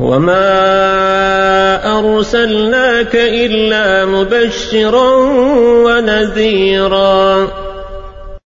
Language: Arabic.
وما أرسلناك إلا مبشرا ونذيرا